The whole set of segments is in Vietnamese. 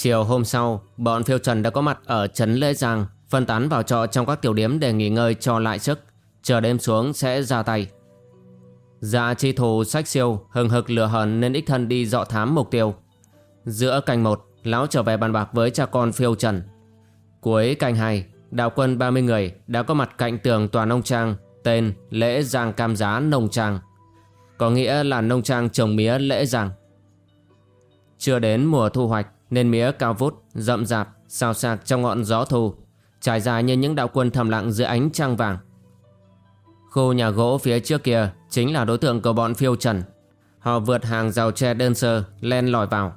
Chiều hôm sau, bọn phiêu trần đã có mặt ở Trấn Lễ Giang, phân tán vào trọ trong các tiểu điếm để nghỉ ngơi cho lại sức, chờ đêm xuống sẽ ra tay. Dạ chi thù sách siêu, hừng hực lửa hờn nên ích thân đi dọ thám mục tiêu. Giữa canh một, lão trở về bàn bạc với cha con phiêu trần. Cuối canh hai, đạo quân 30 người đã có mặt cạnh tường tòa nông trang tên Lễ Giang Cam Giá Nông Trang. Có nghĩa là nông trang trồng mía Lễ Giang. Chưa đến mùa thu hoạch, nên mía cao vút, rậm rạp, xào xạc trong ngọn gió thu, trải dài như những đạo quân thầm lặng dưới ánh trăng vàng. Khu nhà gỗ phía trước kia chính là đối tượng của bọn phiêu trần. Họ vượt hàng rào tre đơn sơ, len lỏi vào.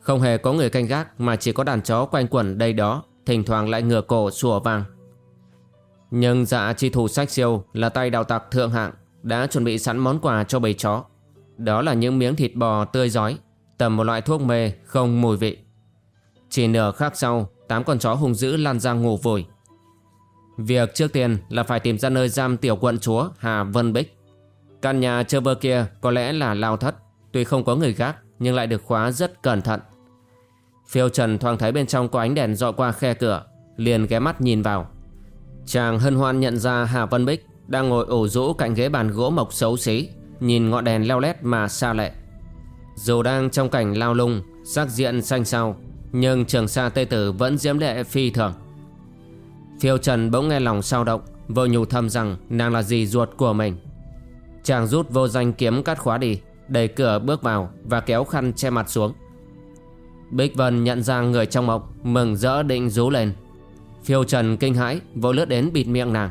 Không hề có người canh gác mà chỉ có đàn chó quanh quẩn đây đó, thỉnh thoảng lại ngửa cổ sủa vang. Nhưng dạ chi thủ sách siêu là tay đào tặc thượng hạng, đã chuẩn bị sẵn món quà cho bầy chó. Đó là những miếng thịt bò tươi giói, tầm một loại thuốc mê không mùi vị. Chỉ nửa khắc sau, Tám con chó hung dữ lan ra ngủ vùi Việc trước tiên là phải tìm ra nơi giam tiểu quận chúa Hà Vân Bích. Căn nhà chơ vơ kia có lẽ là lao thất, Tuy không có người gác, Nhưng lại được khóa rất cẩn thận. Phiêu Trần thoáng thấy bên trong có ánh đèn dọi qua khe cửa, Liền ghé mắt nhìn vào. Chàng hân hoan nhận ra Hà Vân Bích Đang ngồi ủ rũ cạnh ghế bàn gỗ mộc xấu xí, Nhìn ngọn đèn leo lét mà xa lệ. Dù đang trong cảnh lao lung, Sắc diện xanh xao nhưng trường sa tây tử vẫn diễm lệ phi thường. Phiêu trần bỗng nghe lòng sao động, vô nhủ thầm rằng nàng là dì ruột của mình. Chàng rút vô danh kiếm cắt khóa đi, Đẩy cửa bước vào Và kéo khăn che mặt xuống. Bích Vân nhận ra người trong mộng, Mừng rỡ định rú lên. Phiêu trần kinh hãi vô lướt đến bịt miệng nàng.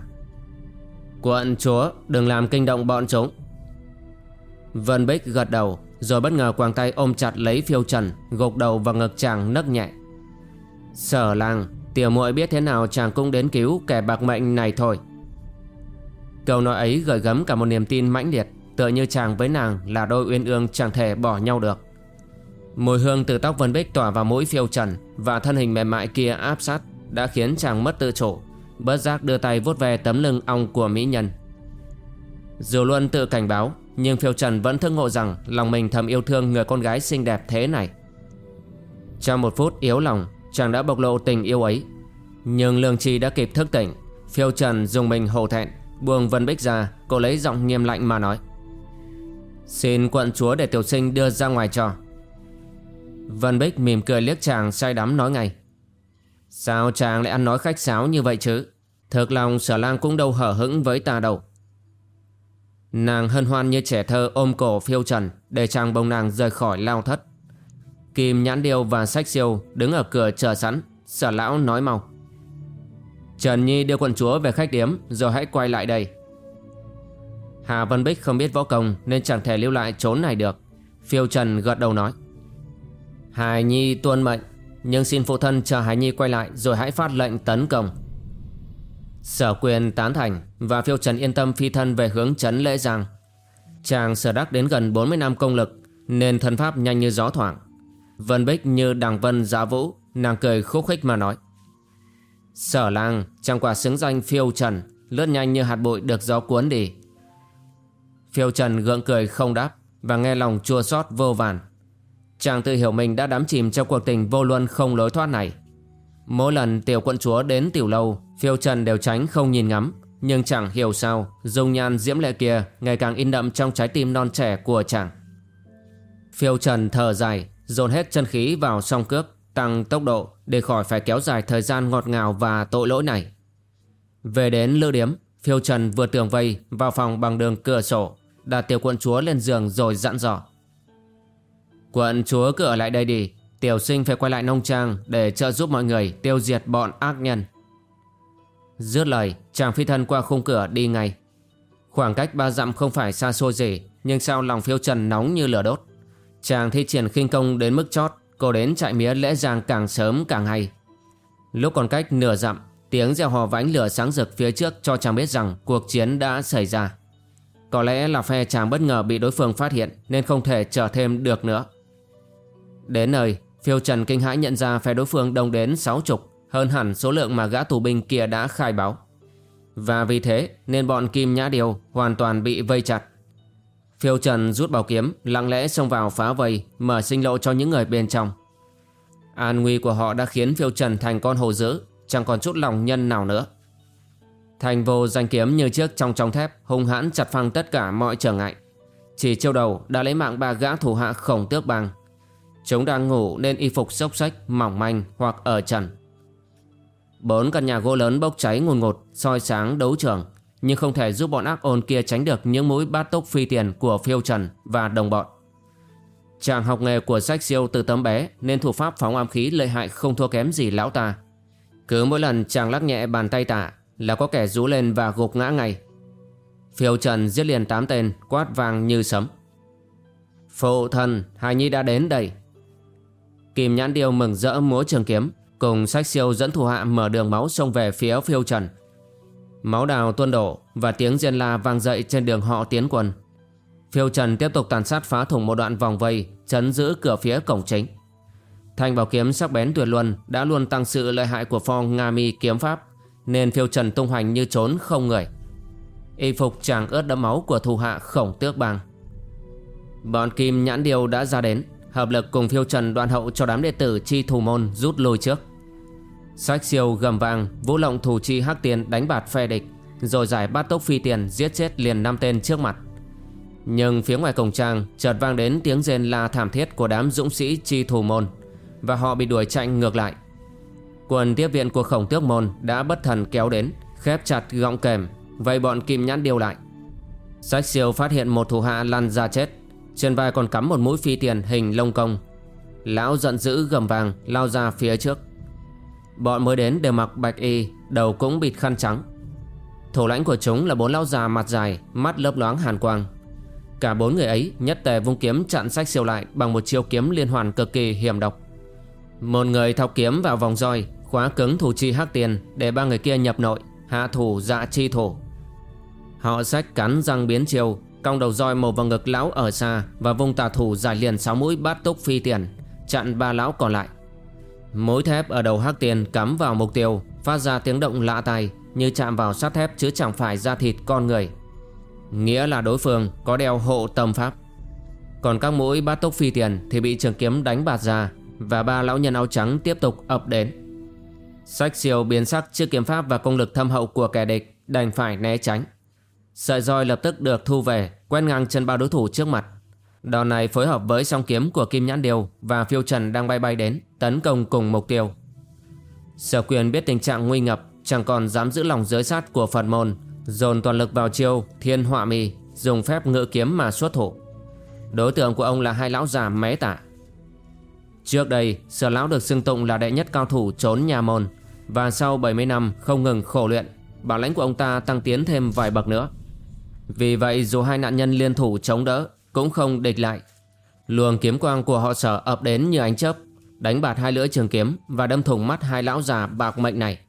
Quận chúa, đừng làm kinh động bọn chúng. Vân Bích gật đầu rồi bất ngờ quàng tay ôm chặt lấy phiêu trần, Gục đầu vào ngực chàng nấc nhẹ. Sở lang Tiểu muội biết thế nào chàng cũng đến cứu kẻ bạc mệnh này thôi. Câu nói ấy gợi gắm cả một niềm tin mãnh liệt, Tựa như chàng với nàng là đôi uyên ương chẳng thể bỏ nhau được. Mùi hương từ tóc Vân Bích tỏa vào mũi phiêu trần Và thân hình mềm mại kia áp sát Đã khiến chàng mất tự chủ, Bớt giác đưa tay vuốt ve tấm lưng ong của mỹ nhân. Dù luôn tự cảnh báo nhưng Phiêu Trần vẫn thương ngộ rằng Lòng mình thầm yêu thương người con gái xinh đẹp thế này. Trong một phút yếu lòng, Chàng đã bộc lộ tình yêu ấy. Nhưng Lương Chi đã kịp thức tỉnh. Phiêu Trần dùng mình hổ thẹn, Buông Vân Bích ra, Cô lấy giọng nghiêm lạnh mà nói. Xin quận chúa để tiểu sinh đưa ra ngoài cho. Vân Bích mỉm cười liếc chàng say đắm nói ngay. Sao chàng lại ăn nói khách sáo như vậy chứ? Thực lòng sở lang cũng đâu hở hững với ta đâu. Nàng hân hoan như trẻ thơ ôm cổ phiêu trần Để chàng bồng nàng rời khỏi lao thất. Kim nhãn điêu và sách siêu Đứng ở cửa chờ sẵn, Sở lão nói mau. Trần Nhi đưa quận chúa về khách điếm, Rồi hãy quay lại đây. Hà Vân Bích không biết võ công Nên chẳng thể lưu lại trốn này được. Phiêu Trần gật đầu nói. Hải Nhi tuân mệnh, Nhưng xin phụ thân chờ Hải Nhi quay lại Rồi hãy phát lệnh tấn công. Sở quyền tán thành và phiêu trần yên tâm phi thân về hướng trấn lễ giang. Chàng sở đắc đến gần 40 năm công lực nên thân pháp nhanh như gió thoảng. Vân Bích như đằng vân giá vũ, nàng cười khúc khích mà nói. Sở lang chàng quả xứng danh phiêu trần, lướt nhanh như hạt bụi được gió cuốn đi. Phiêu trần gượng cười không đáp và nghe lòng chua xót vô vàn. Chàng tự hiểu mình đã đắm chìm trong cuộc tình vô luân không lối thoát này. Mỗi lần tiểu quận chúa đến tiểu lâu, Phiêu Trần đều tránh không nhìn ngắm. Nhưng chẳng hiểu sao, Dung nhan diễm lệ kia Ngày càng in đậm trong trái tim non trẻ của chàng. Phiêu Trần thở dài, Dồn hết chân khí vào song cướp Tăng tốc độ để khỏi phải kéo dài thời gian ngọt ngào và tội lỗi này. Về đến lữ điếm, Phiêu Trần vừa tường vây vào phòng bằng đường cửa sổ, Đặt tiểu quận chúa lên giường rồi dặn dò. Quận chúa, cửa lại đây đi. Tiểu sinh phải quay lại nông trang Để trợ giúp mọi người tiêu diệt bọn ác nhân Dứt lời chàng phi thân qua khung cửa đi ngay Khoảng cách ba dặm không phải xa xôi gì Nhưng sao lòng phiêu trần nóng như lửa đốt Chàng thi triển khinh công đến mức chót Cô đến chạy mía lễ giang càng sớm càng hay Lúc còn cách nửa dặm Tiếng reo hò vánh lửa sáng rực phía trước cho chàng biết rằng cuộc chiến đã xảy ra. Có lẽ là phe chàng bất ngờ bị đối phương phát hiện nên không thể chờ thêm được nữa. Đến nơi, phiêu trần kinh hãi nhận ra phe đối phương đông đến sáu chục, hơn hẳn số lượng mà gã tù binh kia đã khai báo. Và vì thế nên bọn Kim Nhã Điều hoàn toàn bị vây chặt. Phiêu Trần rút bảo kiếm, lặng lẽ xông vào phá vây, mở sinh lộ cho những người bên trong. An nguy của họ đã khiến Phiêu Trần thành con hồ dữ, chẳng còn chút lòng nhân nào nữa. Thành vô danh kiếm như trước trong trong thép, hung hãn chặt phăng tất cả mọi trở ngại. Chỉ chiêu đầu đã lấy mạng ba gã thủ hạ khổng tước băng. Chúng đang ngủ nên y phục xốc xách, mỏng manh hoặc ở trần. Bốn căn nhà gỗ lớn bốc cháy ngùn ngột, soi sáng đấu trường, nhưng không thể giúp bọn ác ôn kia tránh được những mũi bát tốc phi tiền của phiêu trần và đồng bọn. Chàng học nghề của sách siêu từ tấm bé nên thủ pháp phóng âm khí lợi hại không thua kém gì lão ta. Cứ mỗi lần chàng lắc nhẹ bàn tay tạ là có kẻ rú lên và gục ngã ngay. Phiêu Trần giết liền tám tên quát vàng như sấm. Phụ thần, hài Nhi đã đến đây. Kim Nhãn Điêu mừng rỡ múa trường kiếm cùng sách siêu dẫn thủ hạ mở đường máu xông về phía Phiêu Trần. Máu đào tuôn đổ và tiếng diên la vang dậy trên đường họ tiến quân. Phiêu Trần tiếp tục tàn sát phá thủng một đoạn vòng vây, chấn giữ cửa phía cổng chính. Thanh bảo kiếm sắc bén tuyệt luân đã luôn tăng sự lợi hại của phong Nga mi kiếm pháp, nên phiêu trần tung hoành như trốn không người. Y phục chàng ướt đẫm máu của thủ hạ khổng tước bang. Bọn kim nhãn điều đã ra đến, hợp lực cùng phiêu trần đoạn hậu cho đám đệ tử chi thủ môn rút lui trước. Sách siêu gầm vang, vũ lộng thủ chi hắc tiền đánh bạt phe địch, rồi giải bát tốc phi tiền giết chết liền năm tên trước mặt. Nhưng phía ngoài cổng trang chợt vang đến tiếng rên la thảm thiết của đám dũng sĩ chi thủ môn và họ bị đuổi chạy ngược lại. Quân tiếp viện của khổng tước môn đã bất thần kéo đến, khép chặt gọng kềm, vây bọn kim nhãn điều lại. Sách siêu phát hiện một thủ hạ lăn ra chết, trên vai còn cắm một mũi phi tiền hình lông công. Lão giận dữ gầm vàng lao ra phía trước. Bọn mới đến đều mặc bạch y, đầu cũng bịt khăn trắng. Thủ lãnh của chúng là bốn lão già mặt dài, mắt lấp loáng hàn quang. Cả bốn người ấy nhất tề vung kiếm chặn sách siêu lại bằng một chiêu kiếm liên hoàn cực kỳ hiểm độc. Một người thọc kiếm vào vòng roi Khóa cứng thủ chi hắc tiền Để ba người kia nhập nội Hạ thủ dạ chi thủ Họ sách cắn răng biến chiều Cong đầu roi màu vào ngực lão ở xa Và vung tà thủ giải liền sáu mũi bát túc phi tiền Chặn ba lão còn lại Mối thép ở đầu hắc tiền cắm vào mục tiêu, Phát ra tiếng động lạ tai, Như chạm vào sắt thép chứ chẳng phải da thịt con người Nghĩa là đối phương có đeo hộ tâm pháp Còn các mũi bát túc phi tiền Thì bị trường kiếm đánh bạt ra và ba lão nhân áo trắng tiếp tục ập đến. Sách siêu biến sắc trước kiếm pháp và công lực thâm hậu của kẻ địch đành phải né tránh. Sợi roi lập tức được thu về, quen ngang chân ba đối thủ trước mặt. Đòn này phối hợp với song kiếm của Kim Nhãn Điều và phiêu trần đang bay bay đến, tấn công cùng mục tiêu. Sở quyền biết tình trạng nguy ngập, chẳng còn dám giữ lòng giới sát của Phật môn, dồn toàn lực vào chiêu thiên họa mì, dùng phép ngự kiếm mà xuất thủ. Đối tượng của ông là hai lão già mé tả. Trước đây, Sở Lão được xưng tụng là đệ nhất cao thủ trốn nhà môn và sau 70 năm không ngừng khổ luyện, bản lãnh của ông ta tăng tiến thêm vài bậc nữa. Vì vậy dù hai nạn nhân liên thủ chống đỡ cũng không địch lại. Luồng kiếm quang của họ sở ập đến như ánh chớp, đánh bạt hai lưỡi trường kiếm và đâm thủng mắt hai lão già bạc mệnh này.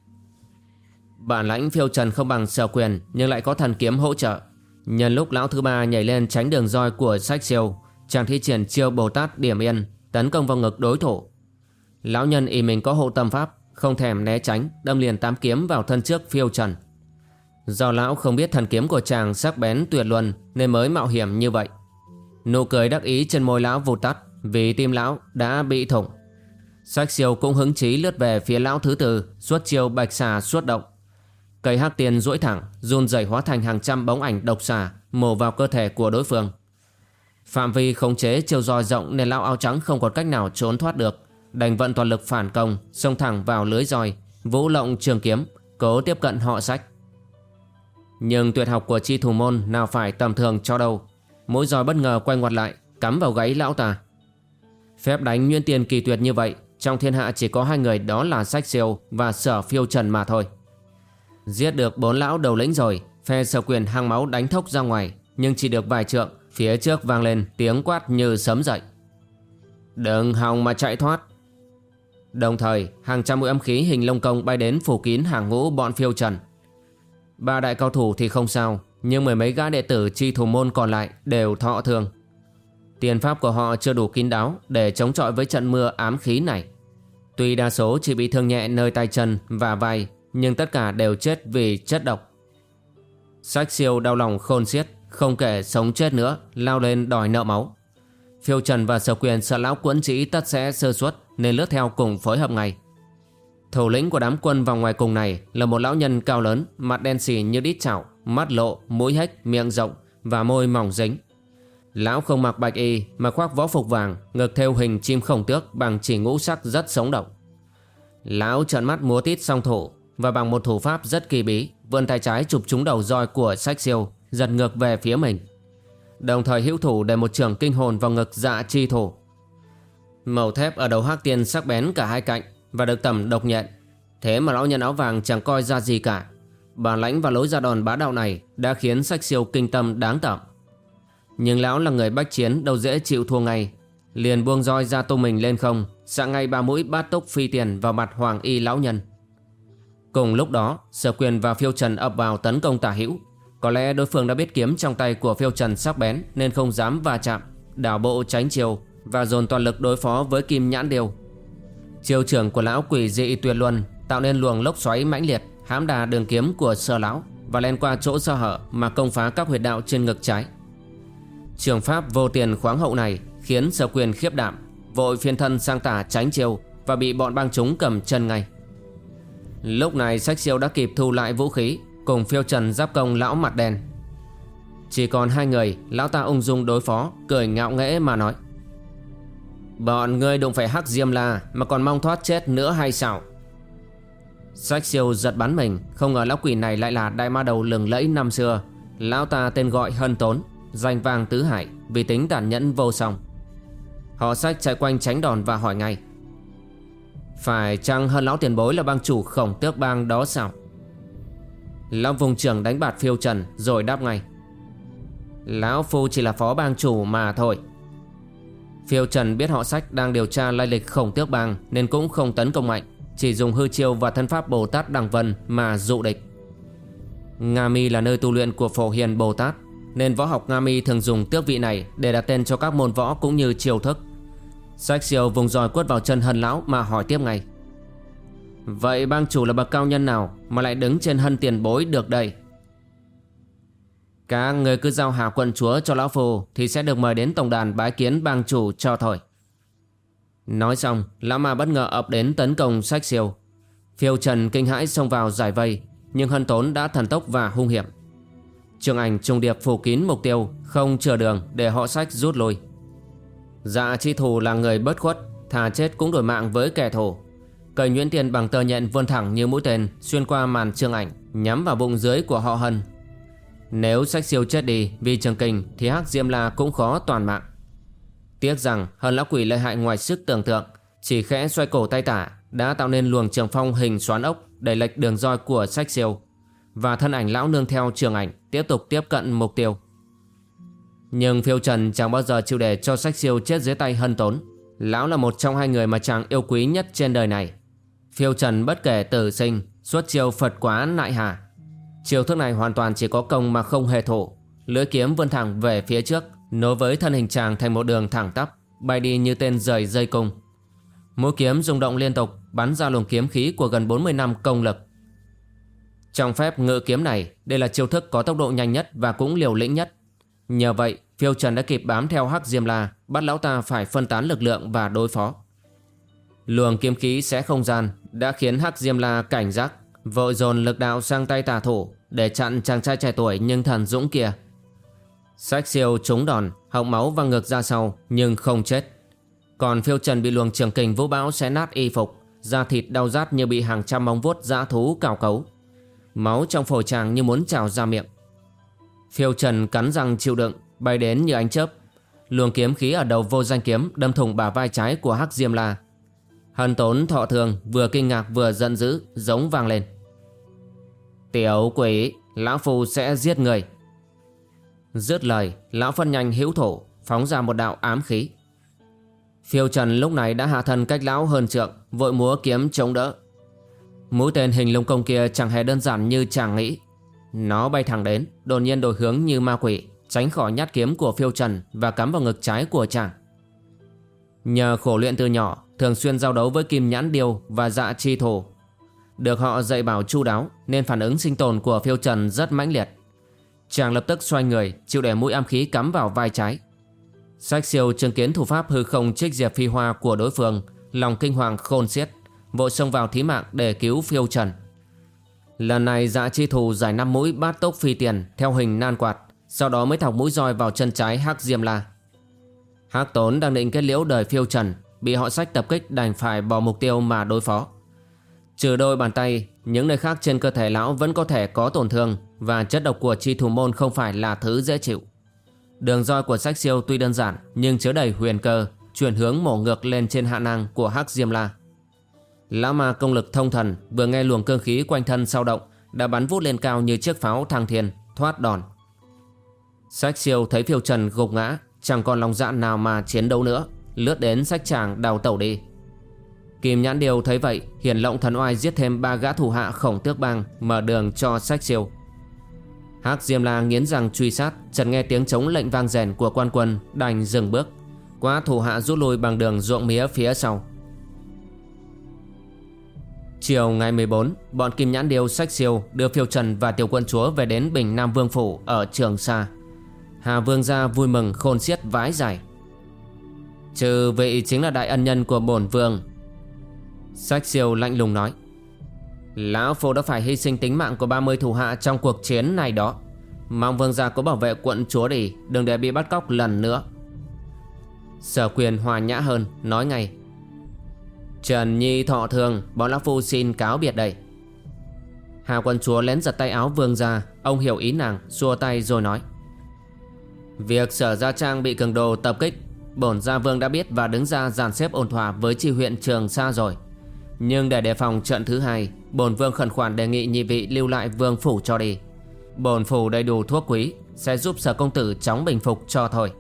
Bản lãnh phiêu trần không bằng sở quyền nhưng lại có thần kiếm hỗ trợ. Nhân lúc lão thứ ba nhảy lên tránh đường roi của sách siêu, chàng thi triển chiêu Bồ Tát điểm yên tấn công vào ngực đối thủ. Lão nhân ý mình có hộ tâm pháp, không thèm né tránh, đâm liền tám kiếm vào thân trước phiêu trần. Do lão không biết thần kiếm của chàng sắc bén tuyệt luân nên mới mạo hiểm như vậy. Nụ cười đắc ý trên môi lão vụt tắt vì tim lão đã bị thủng. Sách siêu cũng hứng chí lướt về phía lão thứ tư, suốt chiêu bạch xà suốt động. Cây hắc tiền duỗi thẳng, run rẩy hóa thành hàng trăm bóng ảnh độc xà, mổ vào cơ thể của đối phương. Phạm vi khống chế chiều roi rộng nên lão áo trắng không còn cách nào trốn thoát được. Đành vận toàn lực phản công, xông thẳng vào lưới roi, vũ lộng trường kiếm, cố tiếp cận họ sách. Nhưng tuyệt học của chi thủ môn nào phải tầm thường cho đâu. Mỗi roi bất ngờ quay ngoặt lại, cắm vào gáy lão ta. Phép đánh nguyên tiền kỳ tuyệt như vậy, trong thiên hạ chỉ có hai người đó là sách siêu và sở phiêu trần mà thôi. Giết được bốn lão đầu lĩnh rồi Phe sở quyền hang máu đánh thốc ra ngoài Nhưng chỉ được vài trượng Phía trước vang lên tiếng quát như sấm dậy Đừng hòng mà chạy thoát Đồng thời hàng trăm mũi âm khí hình lông công bay đến phủ kín hàng ngũ bọn phiêu trần Ba đại cao thủ thì không sao, Nhưng mười mấy gã đệ tử chi thủ môn còn lại đều thọ thương Tiền pháp của họ chưa đủ kín đáo để chống chọi với trận mưa ám khí này. Tuy đa số chỉ bị thương nhẹ nơi tay chân và vai, Nhưng tất cả đều chết vì chất độc. Sách siêu đau lòng khôn xiết, Không kể sống chết nữa, Lao lên đòi nợ máu. Phiêu Trần và Sở Quyền sợ lão quẫn trĩ tất sẽ sơ suất, Nên lướt theo cùng phối hợp ngay. Thủ lĩnh của đám quân vào ngoài cùng này Là một lão nhân cao lớn Mặt đen xì như đít chảo Mắt lộ, mũi hếch, miệng rộng Và môi mỏng dính. Lão không mặc bạch y mà khoác võ phục vàng Ngực theo hình chim khổng tước Bằng chỉ ngũ sắc rất sống động. Lão trợn mắt múa tít song thủ Và bằng một thủ pháp rất kỳ bí Vươn tay trái chụp trúng đầu roi của sách siêu Giật ngược về phía mình. Đồng thời hữu thủ để một trường kinh hồn vào ngực dạ chi thủ. Màu thép ở đầu hắc tiên sắc bén cả hai cạnh và được tẩm độc nhện Thế mà lão nhân áo vàng chẳng coi ra gì cả. Bản lãnh và lối ra đòn bá đạo này Đã khiến sách siêu kinh tâm đáng tẩm Nhưng lão là người bách chiến Đâu dễ chịu thua ngay. Liền buông roi ra tung mình lên không Xạ ngay ba mũi bát túc phi tiền vào mặt hoàng y lão nhân. Cùng lúc đó Sở quyền và phiêu trần ập vào tấn công tả hữu. Có lẽ đối phương đã biết kiếm trong tay của phiêu trần sắc bén nên không dám va chạm, đảo bộ tránh chiều và dồn toàn lực đối phó với kim nhãn điều. Chiêu trưởng của lão quỷ dị tuyệt luân tạo nên luồng lốc xoáy mãnh liệt hãm đà đường kiếm của sơ lão và len qua chỗ sơ hở mà công phá các huyệt đạo trên ngực trái. Trường pháp vô tiền khoáng hậu này khiến sở quyền khiếp đảm, vội phiên thân sang tả tránh chiêu và bị bọn băng chúng cầm chân ngay. Lúc này sách siêu đã kịp thu lại vũ khí Cùng phiêu trần giáp công lão mặt đen Chỉ còn hai người Lão ta ung dung đối phó Cười ngạo nghễ mà nói Bọn ngươi đụng phải hắc diêm la Mà còn mong thoát chết nữa hay sao? Sách siêu giật bắn mình, Không ngờ lão quỷ này lại là đại ma đầu lừng lẫy năm xưa. Lão ta tên gọi hân tốn, Danh vang tứ hải, Vì tính tàn nhẫn vô song. Họ sách chạy quanh tránh đòn và hỏi ngay. Phải chăng hơn lão tiền bối là bang chủ khổng tước bang đó sao? Lão vùng trưởng đánh bạt phiêu trần, Rồi đáp ngay. Lão Phu chỉ là phó bang chủ mà thôi. Phiêu Trần biết họ sách đang điều tra lai lịch khổng tước bang Nên cũng không tấn công mạnh, Chỉ dùng hư chiêu và thân pháp Bồ Tát Đằng Vân mà dụ địch. Nga Mi là nơi tu luyện của Phổ Hiền Bồ Tát, Nên võ học Nga Mi thường dùng tước vị này Để đặt tên cho các môn võ cũng như chiêu thức. Sách siêu vùng roi quất vào chân hân lão mà hỏi tiếp ngay. Vậy bang chủ là bậc cao nhân nào Mà lại đứng trên hân tiền bối được đây? Các người cứ giao hạ quận chúa cho lão phù Thì sẽ được mời đến tổng đàn bái kiến bang chủ cho thôi. Nói xong, Lão ma bất ngờ ập đến tấn công sách siêu. Phiêu trần kinh hãi xông vào giải vây, Nhưng hân tốn đã thần tốc và hung hiểm. Trường ảnh trùng điệp phủ kín mục tiêu, Không chờ đường để họ sách rút lui. Dạ chi thù là người bất khuất, Thà chết cũng đổi mạng với kẻ thù. Cởi nhuyễn tiền bằng tờ nhện vươn thẳng như mũi tên Xuyên qua màn trương ảnh, Nhắm vào bụng dưới của họ hân. Nếu sách siêu chết đi vì trường kinh Thì hắc diêm la cũng khó toàn mạng. Tiếc rằng hơn lão quỷ lợi hại ngoài sức tưởng tượng, Chỉ khẽ xoay cổ tay tả Đã tạo nên luồng trường phong hình xoắn ốc Đẩy lệch đường roi của sách siêu. Và thân ảnh lão nương theo trường ảnh Tiếp tục tiếp cận mục tiêu. Nhưng phiêu trần chẳng bao giờ chịu để cho sách siêu chết dưới tay hân tốn. Lão là một trong hai người mà chàng yêu quý nhất trên đời này. Phiêu trần bất kể tử sinh Xuất chiêu Phật quá nại hà. Chiêu thức này hoàn toàn chỉ có công mà không hề thủ Lưỡi kiếm vươn thẳng về phía trước Nối với thân hình chàng thành một đường thẳng tắp Bay đi như tên rời dây cung. Mũi kiếm rung động liên tục Bắn ra luồng kiếm khí của gần 40 năm công lực. Trong phép ngự kiếm này Đây là chiêu thức có tốc độ nhanh nhất Và cũng liều lĩnh nhất. Nhờ vậy phiêu trần đã kịp bám theo hắc diêm la Bắt lão ta phải phân tán lực lượng và đối phó. Luồng kiếm khí sẽ không gian đã khiến Hắc Diêm La cảnh giác, vội dồn lực đạo sang tay tà thủ để chặn chàng trai trẻ tuổi nhưng thần dũng kia. Sách siêu trúng đòn, họng máu văng ngược ra sau nhưng không chết. Còn phiêu trần bị luồng trường kình vũ bão xé nát y phục, da thịt đau rát như bị hàng trăm móng vuốt dã thú cào cấu. Máu trong phổi chàng như muốn trào ra miệng. Phiêu trần cắn răng chịu đựng, bay đến như ánh chớp. Luồng kiếm khí ở đầu vô danh kiếm đâm thủng bả vai trái của Hắc Diêm La Hân tốn thọ thường vừa kinh ngạc vừa giận dữ giống vang lên. Tiểu quỷ, lão phu sẽ giết người. Dứt lời, lão phân nhanh hữu thủ phóng ra một đạo ám khí. Phiêu Trần lúc này đã hạ thân cách lão hơn trượng, vội múa kiếm chống đỡ. Mũi tên hình lông công kia chẳng hề đơn giản như chàng nghĩ. Nó bay thẳng đến, đột nhiên đổi hướng như ma quỷ, tránh khỏi nhát kiếm của Phiêu Trần và cắm vào ngực trái của chàng. Nhờ khổ luyện từ nhỏ, thường xuyên giao đấu với kim nhãn điêu và dạ chi thổ. Được họ dạy bảo chu đáo nên phản ứng sinh tồn của Phiêu Trần rất mãnh liệt. Chàng lập tức xoay người, chịu để mũi am khí cắm vào vai trái. Sách siêu chứng kiến thủ pháp hư không trích diệp phi hoa của đối phương, lòng kinh hoàng khôn xiết, vội xông vào thí mạng để cứu Phiêu Trần. Lần này dạ chi thù giải năm mũi bát tốc phi tiền theo hình nan quạt, sau đó mới thọc mũi roi vào chân trái Hắc Diêm La. Hắc Tốn đang định kết liễu đời Phiêu Trần, bị họ sách tập kích đành phải bỏ mục tiêu mà đối phó. Trừ đôi bàn tay, những nơi khác trên cơ thể lão vẫn có thể có tổn thương và chất độc của chi thủ môn không phải là thứ dễ chịu. Đường roi của sách siêu tuy đơn giản nhưng chứa đầy huyền cơ, chuyển hướng mổ ngược lên trên hạ năng của Hắc Diêm La. Lão ma công lực thông thần vừa nghe luồng cương khí quanh thân sao động đã bắn vút lên cao như chiếc pháo thăng thiên, thoát đòn. Sách siêu thấy phiêu trần gục ngã, chẳng còn lòng dạ nào mà chiến đấu nữa, lướt đến sách chàng đào tẩu đi. Kim Nhãn Điều thấy vậy, hiển lộng thần oai giết thêm ba gã thủ hạ khổng tước bang, mở đường cho sách siêu. Hắc Diêm La nghiến răng truy sát, chợt nghe tiếng chống lệnh vang rèn của quan quân, đành dừng bước. Quá thủ hạ rút lui bằng đường ruộng mía phía sau. Chiều ngày 14, bọn Kim Nhãn Điêu sách siêu đưa phiêu trần và tiểu quân chúa về đến Bình Nam Vương Phủ ở Trường Sa. Hà Vương gia vui mừng khôn xiết vái dài. Trừ vị chính là đại ân nhân của bổn vương. Sách siêu lạnh lùng nói. Lão Phu đã phải hy sinh tính mạng của 30 thủ hạ trong cuộc chiến này đó. Mong vương gia có bảo vệ quận chúa đi, đừng để bị bắt cóc lần nữa. Sở quyền hòa nhã hơn, nói ngay. Trần Nhi thọ thường Bọn Lão Phu xin cáo biệt đây Hà quân chúa lén giật tay áo vương gia, Ông hiểu ý nàng Xua tay rồi nói Việc sở gia trang bị cường đồ tập kích Bổn gia vương đã biết và đứng ra dàn xếp ổn thỏa với tri huyện Trường Sa rồi nhưng để đề phòng trận thứ hai, Bổn vương khẩn khoản đề nghị nhị vị lưu lại vương phủ cho đi. Bổn phủ đầy đủ thuốc quý, Sẽ giúp sở công tử chóng bình phục cho thôi.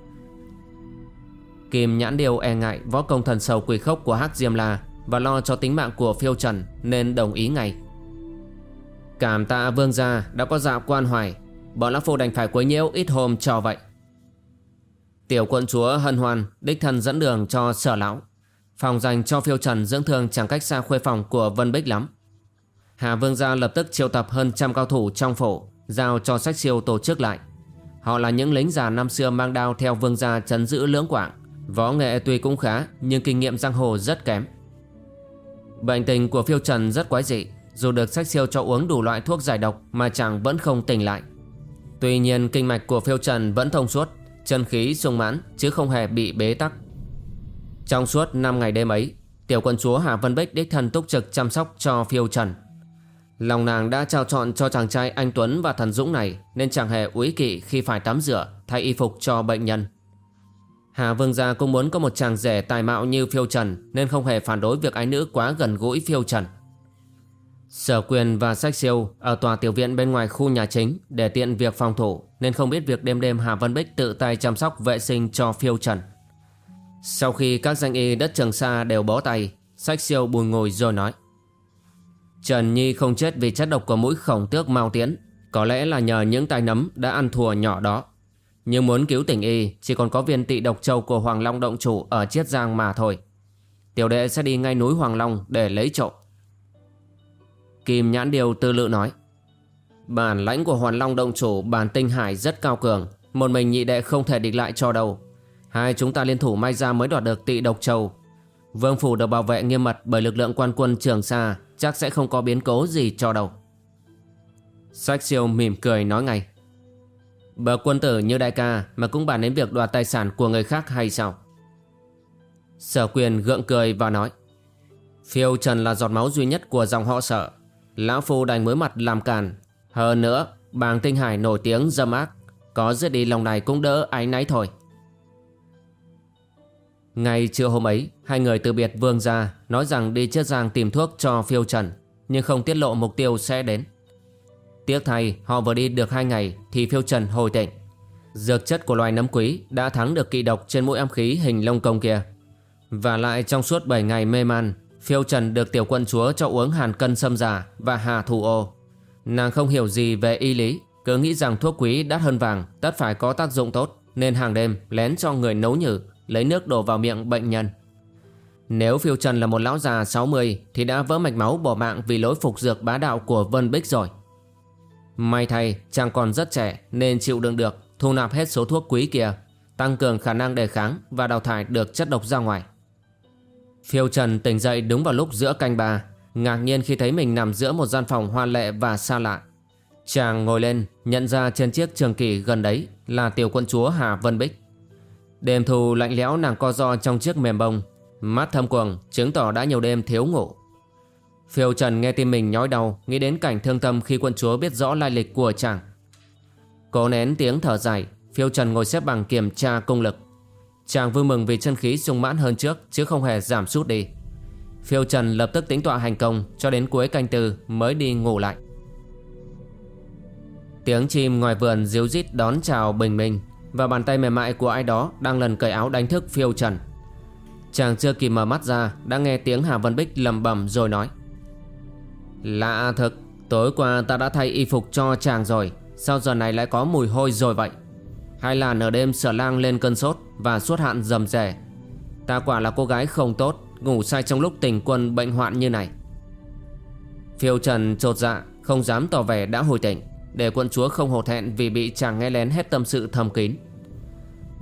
Kim nhãn điều e ngại võ công thần sầu quỷ khốc của Hắc Diêm La và lo cho tính mạng của phiêu trần nên đồng ý ngay. Cảm tạ vương gia đã có dạo quan hoài, Bọn lão phu đành phải quấy nhiễu ít hôm cho vậy. Tiểu quân chúa hân hoan, Đích thân dẫn đường cho sở lão. Phòng dành cho phiêu trần dưỡng thương chẳng cách xa khuê phòng của Vân Bích lắm. Hà vương gia lập tức triệu tập hơn trăm cao thủ trong phổ Giao cho sách siêu tổ chức lại. Họ là những lính già năm xưa mang đao theo vương gia chấn giữ lưỡng quảng Võ nghệ tuy cũng khá, nhưng kinh nghiệm giang hồ rất kém. Bệnh tình của phiêu trần rất quái dị, Dù được sách siêu cho uống đủ loại thuốc giải độc Mà chàng vẫn không tỉnh lại. Tuy nhiên kinh mạch của phiêu trần vẫn thông suốt, Chân khí sung mãn, Chứ không hề bị bế tắc. Trong suốt 5 ngày đêm ấy, Tiểu quân chúa Hà Vân Bích đích thân túc trực chăm sóc cho phiêu trần. Lòng nàng đã trao chọn cho chàng trai anh Tuấn và thần Dũng này, Nên chẳng hề úy kỵ khi phải tắm rửa, Thay y phục cho bệnh nhân. Hà Vương Gia cũng muốn có một chàng rể tài mạo như phiêu trần, Nên không hề phản đối việc ái nữ quá gần gũi phiêu trần. Sở quyền và sách siêu ở tòa tiểu viện bên ngoài khu nhà chính để tiện việc phòng thủ, nên không biết việc đêm đêm Hà Văn Bích tự tay chăm sóc vệ sinh cho phiêu trần. Sau khi các danh y đất Trường Sa đều bó tay, sách siêu bùi ngồi rồi nói. Trần Nhi không chết vì chất độc của mũi khổng tước mau tiến, có lẽ là nhờ những tay nấm đã ăn thùa nhỏ đó. Nhưng muốn cứu tỉnh y Chỉ còn có viên tị độc châu của Hoàng Long động chủ Ở Chiết Giang mà thôi. Tiểu đệ sẽ đi ngay núi Hoàng Long để lấy trộm. Kim Nhãn Điều tư lự nói. Bản lãnh của Hoàng Long động chủ Bản tinh hải rất cao cường. Một mình nhị đệ không thể địch lại cho đâu. Hai chúng ta liên thủ may ra mới đoạt được tị độc châu Vương phủ được bảo vệ nghiêm mật Bởi lực lượng quan quân trường xa Chắc sẽ không có biến cố gì cho đâu. Sách siêu mỉm cười nói ngay. Bờ quân tử như đại ca mà cũng bàn đến việc đoạt tài sản của người khác hay sao? Sở quyền gượng cười và nói. Phiêu Trần là giọt máu duy nhất của dòng họ sở. Lão Phu đành mới mặt làm càn. Hơn nữa, bàng tinh hải nổi tiếng dâm ác. Có giết đi lòng này cũng đỡ áy náy thôi ngày trưa hôm ấy Hai người từ biệt vương ra Nói rằng đi chết giang tìm thuốc cho phiêu trần Nhưng không tiết lộ mục tiêu sẽ đến Tiếc thay họ vừa đi được hai ngày thì phiêu trần hồi tỉnh. Dược chất của loài nấm quý đã thắng được kỵ độc trên mũi âm khí hình lông công kia. Và lại trong suốt 7 ngày mê man, phiêu trần được tiểu quân chúa cho uống hàn cân sâm già và hà thủ ô. Nàng không hiểu gì về y lý, cứ nghĩ rằng thuốc quý đắt hơn vàng tất phải có tác dụng tốt, nên hàng đêm lén cho người nấu nhử, lấy nước đổ vào miệng bệnh nhân. Nếu phiêu trần là một lão già 60 thì đã vỡ mạch máu bỏ mạng vì lối phục dược bá đạo của Vân Bích rồi. May thay chàng còn rất trẻ nên chịu đựng được thu nạp hết số thuốc quý kia, tăng cường khả năng đề kháng và đào thải được chất độc ra ngoài. Phiêu Trần tỉnh dậy đúng vào lúc giữa canh ba, ngạc nhiên khi thấy mình nằm giữa một gian phòng hoa lệ và xa lạ. Chàng ngồi lên, nhận ra trên chiếc trường kỳ gần đấy là tiểu quân chúa Hà Vân Bích. Đêm thù lạnh lẽo nàng co do trong chiếc mềm bông, mắt thâm quầng chứng tỏ đã nhiều đêm thiếu ngủ. Phiêu Trần nghe tim mình nhói đau, nghĩ đến cảnh thương tâm khi quân chúa biết rõ lai lịch của chàng. Cố nén tiếng thở dài, Phiêu Trần ngồi xếp bằng kiểm tra công lực. Chàng vui mừng vì chân khí sung mãn hơn trước chứ không hề giảm sút đi. Phiêu Trần lập tức tính tọa hành công cho đến cuối canh tư mới đi ngủ lại. Tiếng chim ngoài vườn ríu rít đón chào bình minh và bàn tay mềm mại của ai đó đang lần cởi áo đánh thức Phiêu Trần. Chàng chưa kịp mở mắt ra, đã nghe tiếng Hà Vân Bích lầm bầm rồi nói. Lạ thật, Tối qua ta đã thay y phục cho chàng rồi, Sao giờ này lại có mùi hôi rồi vậy? Hay là nửa đêm sở lang lên cơn sốt Và suốt hạn dầm rẻ Ta quả là cô gái không tốt, Ngủ sai trong lúc tình quân bệnh hoạn như này. Phiêu Trần trột dạ Không dám tỏ vẻ đã hồi tỉnh, Để quân chúa không hổ thẹn Vì bị chàng nghe lén hết tâm sự thầm kín.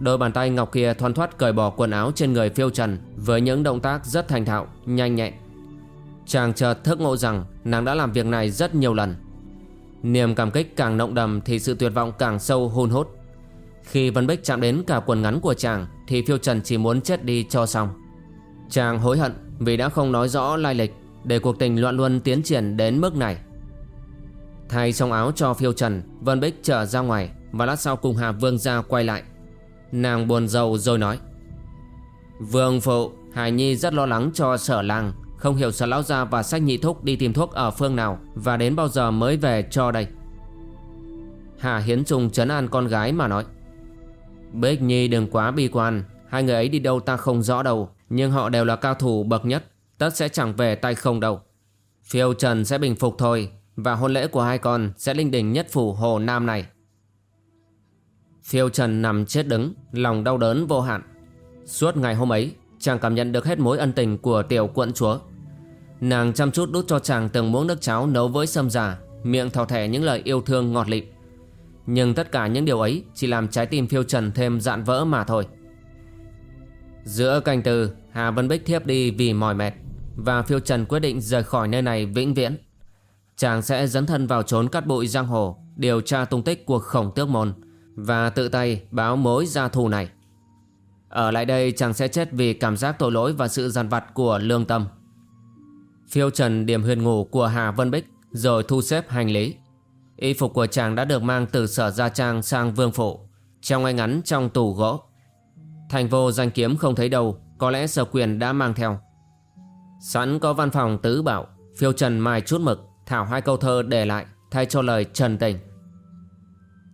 Đôi bàn tay ngọc kia thoăn thoắt cởi bỏ quần áo trên người phiêu trần Với những động tác rất thành thạo, nhanh nhẹn. Chàng chợt thức ngộ rằng nàng đã làm việc này rất nhiều lần. Niềm cảm kích càng nộng đầm thì sự tuyệt vọng càng sâu hôn hút. Khi Vân Bích chạm đến cả quần ngắn của chàng Thì phiêu trần chỉ muốn chết đi cho xong. Chàng hối hận vì đã không nói rõ lai lịch Để cuộc tình loạn luân tiến triển đến mức này. Thay xong áo cho phiêu trần Vân Bích trở ra ngoài Và lát sau cùng Hà Vương ra quay lại. Nàng buồn rầu rồi nói. Vương phụ, Hải Nhi rất lo lắng cho sở làng, Không hiểu sở lão gia và sách nhị thúc đi tìm thuốc ở phương nào Và đến bao giờ mới về cho đây. Hà Hiến Trung trấn an con gái mà nói. Bích Nhi đừng quá bi quan, Hai người ấy đi đâu ta không rõ đâu, Nhưng họ đều là cao thủ bậc nhất, Tất sẽ chẳng về tay không đâu. Phiêu Trần sẽ bình phục thôi Và hôn lễ của hai con sẽ linh đình nhất phủ Hồ Nam này. Phiêu Trần nằm chết đứng, lòng đau đớn vô hạn. Suốt ngày hôm ấy, chàng cảm nhận được hết mối ân tình của tiểu quận chúa. Nàng chăm chút đút cho chàng từng muỗng nước cháo nấu với sâm già, miệng thò thẻ những lời yêu thương ngọt lịm. Nhưng tất cả những điều ấy chỉ làm trái tim phiêu trần thêm dạn vỡ mà thôi. Giữa canh từ Hà Vân Bích thiếp đi vì mỏi mệt, và phiêu trần quyết định rời khỏi nơi này vĩnh viễn. Chàng sẽ dấn thân vào trốn cắt bụi giang hồ, điều tra tung tích của khổng tước môn, và tự tay báo mối gia thù này. Ở lại đây chàng sẽ chết vì cảm giác tội lỗi và sự giàn vặt của lương tâm. Phiêu trần điểm huyền ngủ của Hà Vân Bích rồi thu xếp hành lý. Y phục của chàng đã được mang từ sở gia trang sang vương phủ, trong ngay ngắn trong tủ gỗ. Thành vô danh kiếm không thấy đâu, có lẽ sở quyền đã mang theo. Sẵn có văn phòng tứ bảo, phiêu trần mai chút mực, thảo hai câu thơ để lại, thay cho lời trần tình.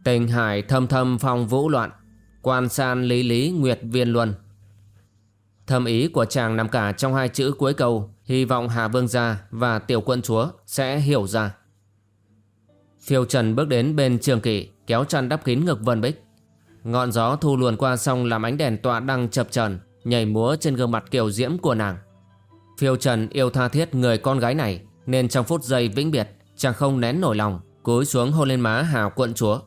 Tình hải thâm thâm phong vũ loạn, Quan san lý lý nguyệt viên luân. Thâm ý của chàng nằm cả trong hai chữ cuối câu, Hy vọng Hà Vương gia và tiểu quân chúa sẽ hiểu ra. Phiêu Trần bước đến bên trường kỷ Kéo chăn đắp kín ngực Vân Bích. Ngọn gió thu luồn qua sông làm ánh đèn tọa đăng chập trần Nhảy múa trên gương mặt kiều diễm của nàng. Phiêu Trần yêu tha thiết người con gái này, Nên trong phút giây vĩnh biệt, Chàng không nén nổi lòng, Cúi xuống hôn lên má Hà quận chúa.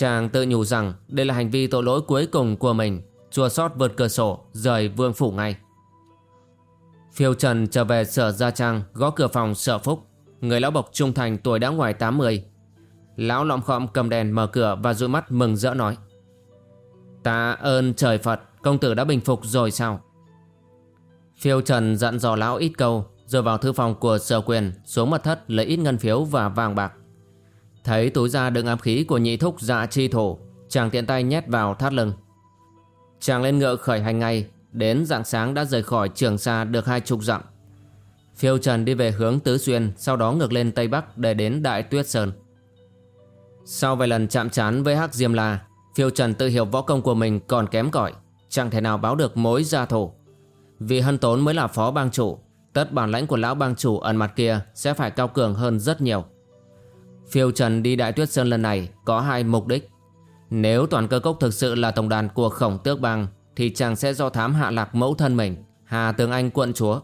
Chàng tự nhủ rằng đây là hành vi tội lỗi cuối cùng của mình. Chua sót vượt cửa sổ, rời vương phủ ngay. Phiêu Trần trở về sở Gia Trang, gõ cửa phòng sở phúc. Người lão bộc trung thành tuổi đã ngoài 80 Lão lõm khom cầm đèn mở cửa và dụi mắt mừng rỡ nói, Ta ơn trời Phật, công tử đã bình phục rồi sao? Phiêu Trần dặn dò lão ít câu Rồi vào thư phòng của sở quyền xuống mật thất lấy ít ngân phiếu và vàng bạc. Thấy túi da đựng ám khí của nhị thúc dạ chi thổ, Chàng tiện tay nhét vào thắt lưng. Chàng lên ngựa khởi hành ngay, Đến dạng sáng đã rời khỏi trường xa được hai chục dặm. Phiêu Trần đi về hướng Tứ Xuyên, Sau đó ngược lên Tây Bắc để đến Đại Tuyết Sơn. Sau vài lần chạm trán với Hắc Diêm La, Phiêu Trần tự hiểu võ công của mình còn kém cỏi, Chẳng thể nào báo được mối gia thổ. Vì hân tốn mới là phó bang chủ, Tất bản lãnh của lão bang chủ ẩn mặt kia Sẽ phải cao cường hơn rất nhiều. Phiêu Trần đi Đại Tuyết Sơn lần này Có hai mục đích. Nếu toàn cơ cốc thực sự là tổng đàn của khổng tước bang, Thì chàng sẽ do thám hạ lạc mẫu thân mình, Hà Tướng Anh quận chúa.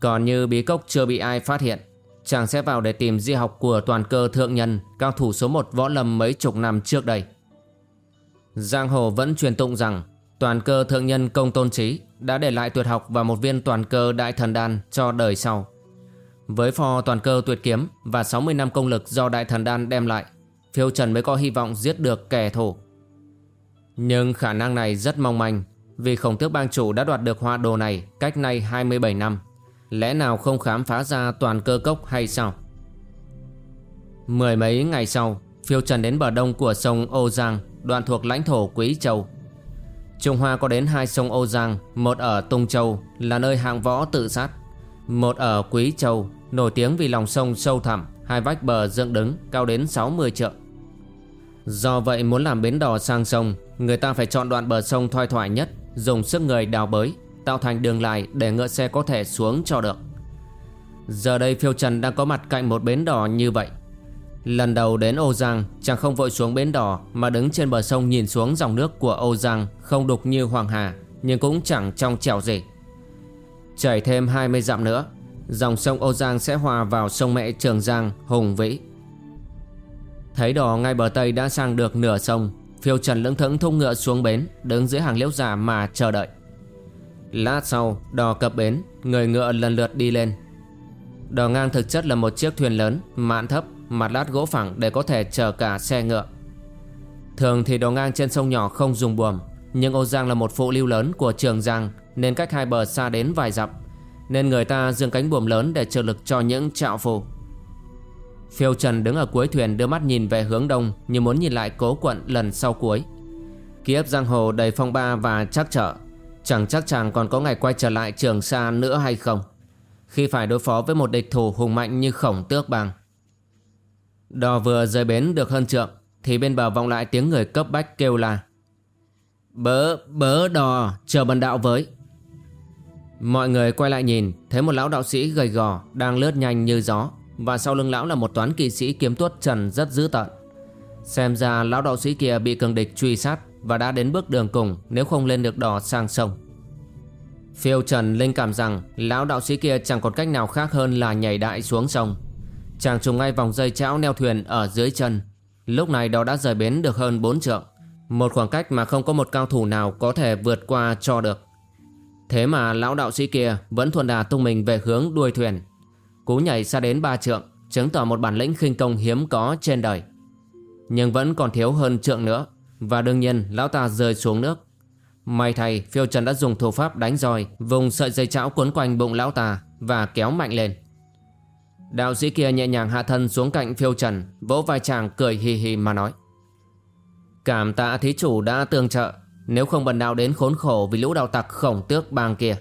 Còn như bí cốc chưa bị ai phát hiện, Chàng sẽ vào để tìm di học của toàn cơ thượng nhân, Cao thủ số một võ lâm mấy chục năm trước đây. Giang hồ vẫn truyền tụng rằng, Toàn cơ thượng nhân công tôn trí Đã để lại tuyệt học và một viên toàn cơ đại thần đan cho đời sau. Với phò toàn cơ tuyệt kiếm Và 60 năm công lực do đại thần đan đem lại, Phiêu Trần mới có hy vọng giết được kẻ thù. Nhưng khả năng này rất mong manh, Vì khổng tước bang chủ đã đoạt được hoa đồ này Cách nay 27 năm. Lẽ nào không khám phá ra toàn cơ cốc hay sao? Mười mấy ngày sau, Phiêu trần đến bờ đông của sông Âu Giang, Đoạn thuộc lãnh thổ Quý Châu. Trung Hoa có đến hai sông Âu Giang, Một ở Tung Châu là nơi hạng võ tự sát. Một ở Quý Châu, Nổi tiếng vì lòng sông sâu thẳm, Hai vách bờ dựng đứng, cao đến 60 trượng. Do vậy muốn làm bến đò sang sông, Người ta phải chọn đoạn bờ sông thoai thoải nhất, Dùng sức người đào bới, Tạo thành đường lại để ngựa xe có thể xuống cho được. Giờ đây phiêu trần đang có mặt cạnh một bến đò như vậy. Lần đầu đến Âu Giang, Chàng không vội xuống bến đò Mà đứng trên bờ sông nhìn xuống dòng nước của Âu Giang Không đục như Hoàng Hà, Nhưng cũng chẳng trong trẻo gì. Chảy thêm 20 dặm nữa, Dòng sông Âu Giang sẽ hòa vào sông mẹ, Trường Giang, Hùng Vĩ. Thấy đò ngay bờ Tây đã sang được nửa sông, Phiêu Trần lững thững thúc ngựa xuống bến, Đứng dưới hàng liễu già mà chờ đợi. Lát sau, đò cập bến, Người ngựa lần lượt đi lên. Đò ngang thực chất là một chiếc thuyền lớn, Mạn thấp, Mặt lát gỗ phẳng để có thể chở cả xe ngựa. Thường thì đò ngang trên sông nhỏ không dùng buồm, Nhưng Âu Giang là một phụ lưu lớn của Trường Giang nên cách hai bờ xa đến vài dặm Nên người ta dương cánh buồm lớn để trợ lực cho những trạo phù. Phiêu Trần đứng ở cuối thuyền đưa mắt nhìn về hướng đông Như muốn nhìn lại cố quận lần sau cuối. Kiếp ức giang hồ đầy phong ba và chắc trở Chẳng chắc chàng còn có ngày quay trở lại trường sa nữa hay không Khi phải đối phó với một địch thủ hùng mạnh như khổng tước bằng Đò vừa rời bến được hơn trượng Thì bên bờ vọng lại tiếng người cấp bách kêu là Bớ, bớ đò, chờ bần đạo với. Mọi người quay lại nhìn, Thấy một lão đạo sĩ gầy gò, Đang lướt nhanh như gió. Và sau lưng lão là một toán kỵ sĩ kiếm tuất trần rất dữ tợn. Xem ra lão đạo sĩ kia bị cường địch truy sát Và đã đến bước đường cùng Nếu không lên được đò sang sông. Phiêu Trần linh cảm rằng Lão đạo sĩ kia chẳng còn cách nào khác hơn là nhảy đại xuống sông. Chàng trùng ngay vòng dây chảo neo thuyền ở dưới chân. Lúc này đó đã rời bến được hơn 4 trượng. Một khoảng cách mà không có một cao thủ nào có thể vượt qua cho được. Thế mà lão đạo sĩ kia vẫn thuần đà tung mình về hướng đuôi thuyền. Cú nhảy xa đến ba trượng, Chứng tỏ một bản lĩnh khinh công hiếm có trên đời. Nhưng vẫn còn thiếu hơn trượng nữa, Và đương nhiên lão ta rơi xuống nước. May thay, phiêu trần đã dùng thủ pháp đánh roi, Vùng sợi dây chảo cuốn quanh bụng lão ta Và kéo mạnh lên. Đạo sĩ kia nhẹ nhàng hạ thân xuống cạnh phiêu trần, Vỗ vai chàng cười hì hì mà nói. Cảm tạ thí chủ đã tương trợ. Nếu không bần đạo đến khốn khổ Vì lũ đạo tặc khổng tước bang kia.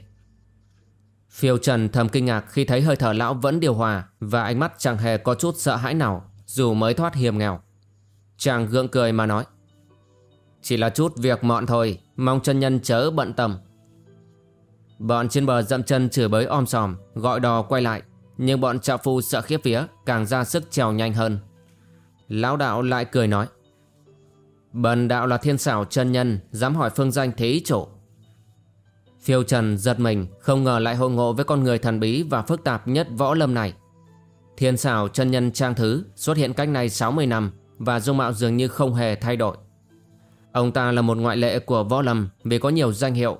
Phiêu trần thầm kinh ngạc Khi thấy hơi thở lão vẫn điều hòa Và ánh mắt chẳng hề có chút sợ hãi nào, Dù mới thoát hiểm nghèo. Chàng gượng cười mà nói, Chỉ là chút việc mọn thôi, Mong chân nhân chớ bận tâm. Bọn trên bờ dậm chân chửi bới om sòm, Gọi đò quay lại, nhưng bọn trạo phu sợ khiếp vía, Càng ra sức trèo nhanh hơn. Lão đạo lại cười nói Bần đạo là thiên xảo chân nhân Dám hỏi phương danh thế chủ. Phiêu trần giật mình Không ngờ lại hội ngộ với con người thần bí Và phức tạp nhất võ lâm này. Thiên xảo chân nhân trang thứ Xuất hiện cách này 60 năm Và dung mạo dường như không hề thay đổi. Ông ta là một ngoại lệ của võ lâm Vì có nhiều danh hiệu.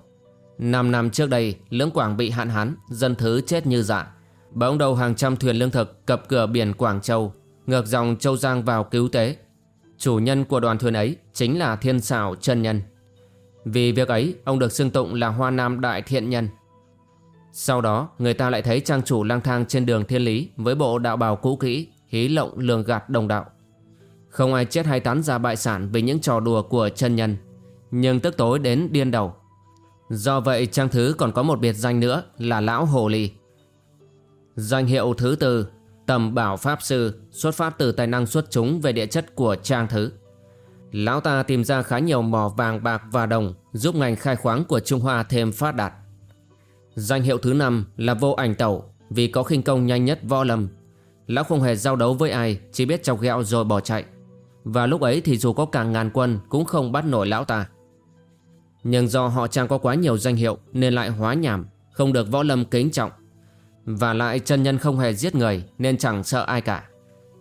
Năm năm trước đây Lưỡng Quảng bị hạn hán Dân thứ chết như dạ. Bỗng đầu hàng trăm thuyền lương thực cập cửa biển Quảng Châu, ngược dòng Châu Giang vào cứu tế. Chủ nhân của đoàn thuyền ấy chính là thiên xảo chân nhân. Vì việc ấy, ông được xưng tụng là Hoa Nam Đại Thiện Nhân. Sau đó, người ta lại thấy trang chủ lang thang trên đường thiên lý với bộ đạo bào cũ kỹ, hí lộng lường gạt đồng đạo. Không ai chết hay tán ra bại sản vì những trò đùa của chân nhân, nhưng tức tối đến điên đầu. Do vậy Trang Thứ còn có một biệt danh nữa là Lão Hồ Ly. Danh hiệu thứ tư Tầm bảo Pháp Sư xuất phát từ tài năng xuất chúng về địa chất của Trang Thứ. Lão ta tìm ra khá nhiều mỏ vàng bạc và đồng giúp ngành khai khoáng của Trung Hoa thêm phát đạt. Danh hiệu thứ năm là vô ảnh tẩu vì có khinh công nhanh nhất võ lâm. Lão không hề giao đấu với ai, chỉ biết chọc ghẹo rồi bỏ chạy. Và lúc ấy thì dù có cả ngàn quân cũng không bắt nổi lão ta. Nhưng do họ chẳng có quá nhiều danh hiệu nên lại hóa nhảm, không được võ lâm kính trọng. Và lại chân nhân không hề giết người nên chẳng sợ ai cả.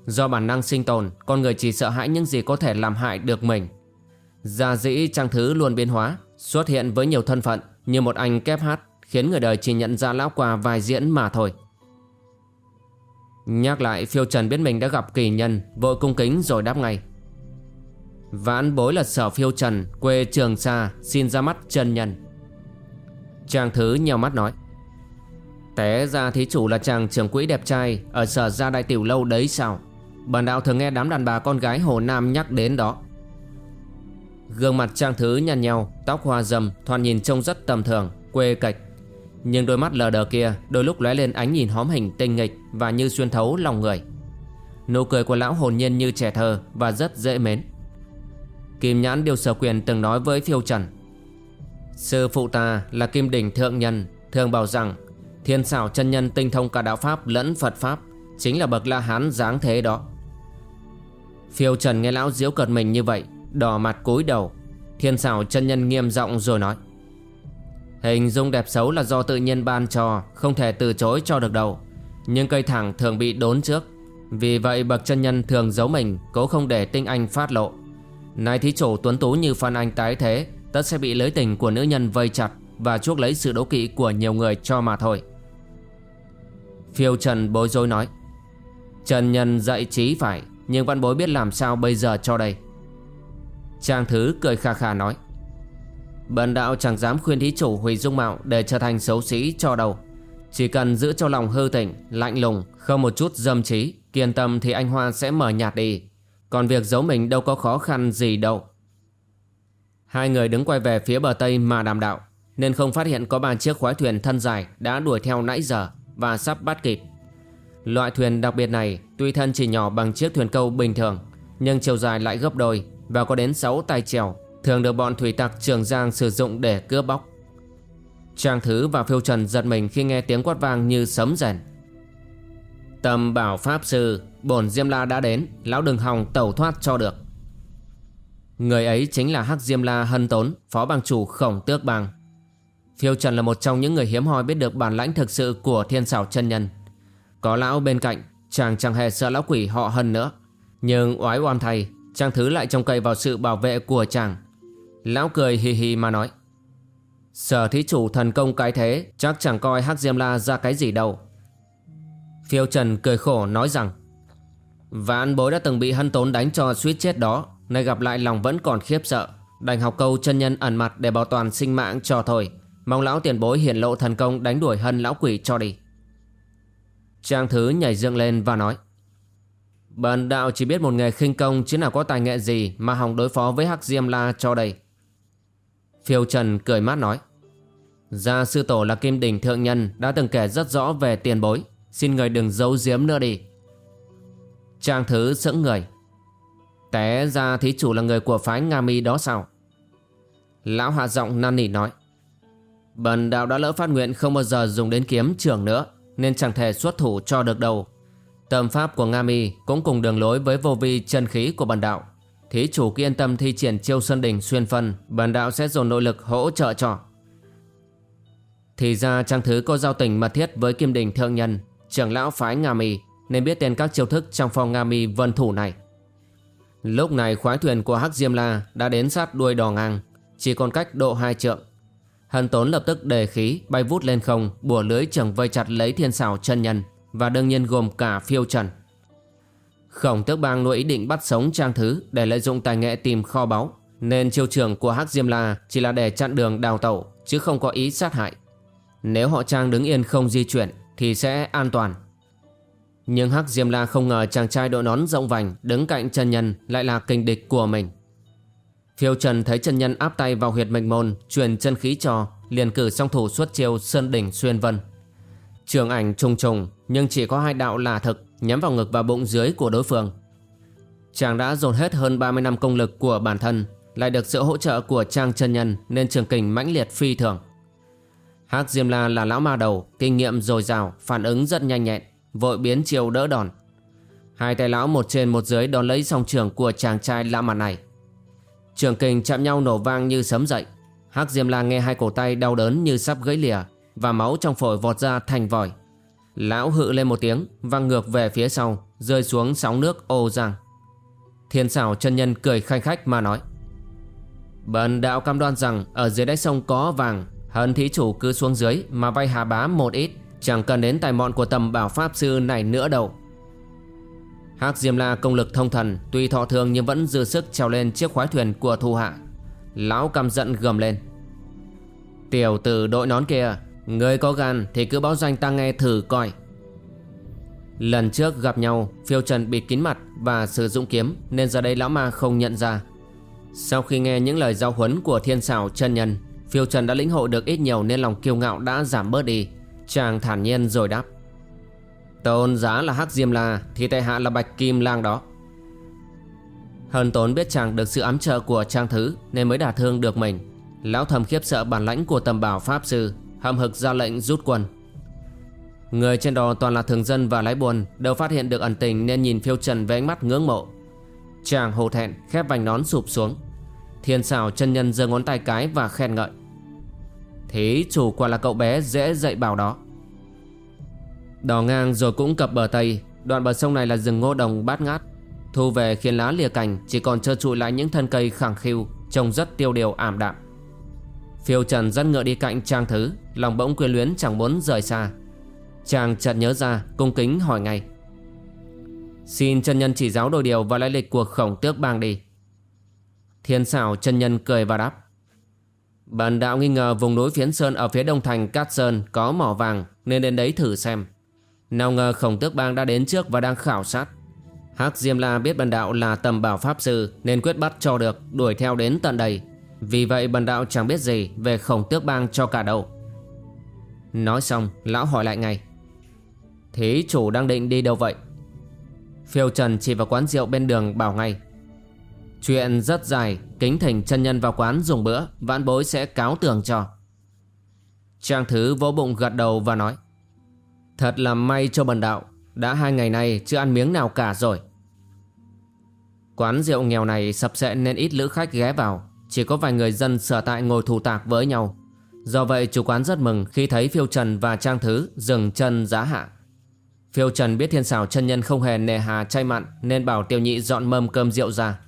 Do bản năng sinh tồn, con người chỉ sợ hãi những gì có thể làm hại được mình. Gia dĩ trang thứ luôn biến hóa, xuất hiện với nhiều thân phận như một anh kép hát, khiến người đời chỉ nhận ra lão qua vài diễn mà thôi. Nhắc lại phiêu trần biết mình đã gặp kỳ nhân, vội cung kính rồi đáp ngay. Vãn bối là sở phiêu trần, quê trường xa, xin ra mắt chân nhân. Trang thứ nhèo mắt nói. Té ra thí chủ là chàng trưởng quỹ đẹp trai ở sở gia đại tiểu lâu đấy sao? Bản đạo thường nghe đám đàn bà con gái Hồ Nam nhắc đến đó. Gương mặt trang thứ nhăn nhau Tóc hoa dầm, thoạt nhìn trông rất tầm thường Quê cạch Nhưng đôi mắt lờ đờ kia Đôi lúc lóe lên ánh nhìn hóm hình tinh nghịch Và như xuyên thấu lòng người. Nụ cười của lão hồn nhiên như trẻ thơ Và rất dễ mến. Kim nhãn điều sở quyền từng nói với phiêu trần. Sư phụ ta là kim đỉnh thượng nhân Thường bảo rằng Thiên xảo chân nhân tinh thông cả đạo Pháp lẫn Phật Pháp, Chính là bậc la hán dáng thế đó. Phiêu Trần nghe lão diễu cợt mình như vậy, Đỏ mặt cúi đầu. Thiên xảo chân nhân nghiêm giọng rồi nói, Hình dung đẹp xấu là do tự nhiên ban cho, Không thể từ chối cho được đâu. Nhưng cây thẳng thường bị đốn trước. Vì vậy bậc chân nhân thường giấu mình, Cố không để tinh anh phát lộ. Này thí chủ tuấn tú như Phan Anh tái thế, Tất sẽ bị lưới tình của nữ nhân vây chặt Và chuốc lấy sự đố kỵ của nhiều người cho mà thôi. Phiêu Trần bối rối nói. Trần nhân dạy trí phải, Nhưng văn bối biết làm sao bây giờ cho đây? Trang thứ cười khà khà nói. Bần đạo chẳng dám khuyên thí chủ hủy dung mạo Để trở thành xấu xí cho đâu. Chỉ cần giữ cho lòng hư tỉnh Lạnh lùng, Không một chút dâm trí, Kiên tâm thì anh Hoa sẽ mở nhạt đi. Còn việc giấu mình đâu có khó khăn gì đâu. Hai người đứng quay về phía bờ tây mà đàm đạo, Nên không phát hiện có ba chiếc khoái thuyền thân dài Đã đuổi theo nãy giờ. Và sắp bắt kịp Loại thuyền đặc biệt này tuy thân chỉ nhỏ bằng chiếc thuyền câu bình thường nhưng chiều dài lại gấp đôi và có đến 6 tay chèo thường được bọn thủy tặc Trường Giang sử dụng để cướp bóc. Trang Thứ và Phiêu Trần giật mình khi nghe tiếng quát vang như sấm rèn. Tầm bảo Pháp Sư, bổn Diêm La đã đến, lão đừng hòng tẩu thoát cho được. Người ấy chính là Hắc Diêm La Hân Tốn, phó bang chủ khổng tước bang. Phiêu Trần là một trong những người hiếm hoi biết được bản lãnh thực sự của thiên xảo chân nhân. Có lão bên cạnh, Chàng chẳng hề sợ lão quỷ họ hân nữa. Nhưng oái oăm thay, Chàng thứ lại trông cậy vào sự bảo vệ của chàng. Lão cười hì hì mà nói, Sở thí chủ thần công cái thế, Chắc chẳng coi Hắc Diêm La ra cái gì đâu. Phiêu Trần cười khổ nói rằng Vãn bối đã từng bị hân tốn đánh cho suýt chết đó, Nay gặp lại lòng vẫn còn khiếp sợ. Đành học câu chân nhân ẩn mặt để bảo toàn sinh mạng cho thôi. Mong lão tiền bối hiển lộ thần công đánh đuổi hân lão quỷ cho đi Trang Thứ nhảy dựng lên và nói, Bần đạo chỉ biết một nghề khinh công chứ nào có tài nghệ gì mà hòng đối phó với Hắc Diêm La cho đây. Phiêu Trần cười mát nói, Gia sư tổ là kim đỉnh thượng nhân đã từng kể rất rõ về tiền bối. Xin người đừng giấu giếm nữa đi. Trang Thứ sững người. Té ra thí chủ là người của phái Nga Mi đó sao? Lão hạ giọng năn nỉ nói Bần đạo đã lỡ phát nguyện không bao giờ dùng đến kiếm trưởng nữa nên chẳng thể xuất thủ cho được đâu. Tâm pháp của Nga Mi cũng cùng đường lối với vô vi chân khí của bần đạo. Thí chủ cứ yên tâm thi triển chiêu sơn đỉnh xuyên phân, bần đạo sẽ dồn nội lực hỗ trợ cho. Thì ra Trang Thứ có giao tình mật thiết với Kim Đình Thượng Nhân, trưởng lão phái Nga Mi, nên biết tên các chiêu thức trong phong Nga Mi vân thủ này. Lúc này khoái thuyền của Hắc Diêm La đã đến sát đuôi đò ngang, chỉ còn cách độ hai trượng. Hân tốn lập tức đề khí, bay vút lên không, Bùa lưới chẳng vây chặt lấy thiên xảo chân nhân, Và đương nhiên gồm cả phiêu trần. Khổng tước bang nuôi ý định bắt sống trang thứ Để lợi dụng tài nghệ tìm kho báu, Nên chiêu trường của Hắc Diêm La Chỉ là để chặn đường đào tẩu, Chứ không có ý sát hại. Nếu họ trang đứng yên không di chuyển, Thì sẽ an toàn. Nhưng Hắc Diêm La không ngờ chàng trai đội nón rộng vành Đứng cạnh chân nhân lại là kình địch của mình. Phiêu Trần thấy chân nhân áp tay vào huyệt mệnh môn, truyền chân khí cho, liền cử song thủ xuất chiêu sơn đỉnh xuyên vân. Trường ảnh trùng trùng, nhưng chỉ có hai đạo là thực, nhắm vào ngực và bụng dưới của đối phương. Chàng đã dồn hết hơn 30 năm công lực của bản thân, lại được sự hỗ trợ của Trang chân nhân nên trường kình mãnh liệt phi thường. Hắc Diêm La là lão ma đầu, kinh nghiệm dồi dào, phản ứng rất nhanh nhẹn, vội biến chiều đỡ đòn. Hai tay lão một trên một dưới đón lấy song trường của chàng trai lạ mặt này. Trường kình chạm nhau nổ vang như sấm dậy. Hắc Diêm La nghe hai cổ tay đau đớn như sắp gãy lìa và máu trong phổi vọt ra thành vòi. Lão hự lên một tiếng, văng ngược về phía sau, rơi xuống sóng nước ô giang. Thiên xảo chân nhân cười khanh khách mà nói. Bần đạo cam đoan rằng ở dưới đáy sông có vàng, hân thí chủ cứ xuống dưới mà vay hà bá một ít, chẳng cần đến tài mọn của tầm bảo pháp sư này nữa đâu. Hắc Diêm La công lực thông thần, Tuy thọ thường nhưng vẫn dư sức trèo lên chiếc khoái thuyền của thu hạ. Lão căm giận gầm lên. Tiểu tử đội nón kia, Người có gan thì cứ báo danh ta nghe thử coi. Lần trước gặp nhau, Phiêu Trần bịt kín mặt Và sử dụng kiếm Nên giờ đây lão ma không nhận ra. Sau khi nghe những lời giao huấn của thiên xảo chân nhân, Phiêu Trần đã lĩnh hội được ít nhiều Nên lòng kiêu ngạo đã giảm bớt đi. Chàng thản nhiên rồi đáp. Tôn giá là Hắc Diêm La, Thì tại hạ là Bạch Kim Lang đó. Hân Tốn biết chàng được sự ám trợ của Trang Thứ, Nên mới đả thương được mình. Lão thầm khiếp sợ bản lãnh của tầm bảo Pháp Sư Hầm hực ra lệnh rút quân. Người trên đò toàn là thường dân và lái buồn, Đều phát hiện được ẩn tình Nên nhìn phiêu trần với ánh mắt ngưỡng mộ. Chàng hồ thẹn, khép vành nón sụp xuống. Thiên xảo chân nhân giơ ngón tay cái và khen ngợi. Thế chủ quả là cậu bé dễ dạy bảo đó. Đò ngang rồi cũng cập bờ Tây. Đoạn bờ sông này là rừng ngô đồng bát ngát. Thu về khiến lá lìa cành, Chỉ còn trơ trụi lại những thân cây khẳng khiu, Trông rất tiêu điều, ảm đạm. Phiêu trần dắt ngựa đi cạnh Trang Thứ, Lòng bỗng quyến luyến chẳng muốn rời xa. Chàng chợt nhớ ra, Cung kính hỏi ngay. Xin chân nhân chỉ giáo đôi điều Và lai lịch của khổng tước bang đi. Thiên xảo chân nhân cười và đáp. Bần đạo nghi ngờ vùng núi phiến sơn ở phía đông thành Cát Sơn có mỏ vàng, nên đến đấy thử xem. Nào ngờ khổng tước bang đã đến trước và đang khảo sát. Hắc Diêm La biết bần đạo là tầm bảo pháp sư nên quyết bắt cho được đuổi theo đến tận đây. Vì vậy bần đạo chẳng biết gì về khổng tước bang cho cả đâu. Nói xong lão hỏi lại ngay. Thế chủ đang định đi đâu vậy? Phiêu Trần chỉ vào quán rượu bên đường bảo ngay. Chuyện rất dài, kính thỉnh chân nhân vào quán dùng bữa, vãn bối sẽ cáo tường cho. Trang Thứ vỗ bụng gật đầu và nói Thật là may cho bần đạo, đã hai ngày nay chưa ăn miếng nào cả rồi. Quán rượu nghèo này sập sệ nên ít lữ khách ghé vào, chỉ có vài người dân sở tại ngồi thủ tạc với nhau. Do vậy chủ quán rất mừng khi thấy Phiêu Trần và Trang Thứ dừng chân giá hạ. Phiêu Trần biết thiên xảo chân nhân không hề nề hà chay mặn nên bảo tiêu nhị dọn mâm cơm rượu ra.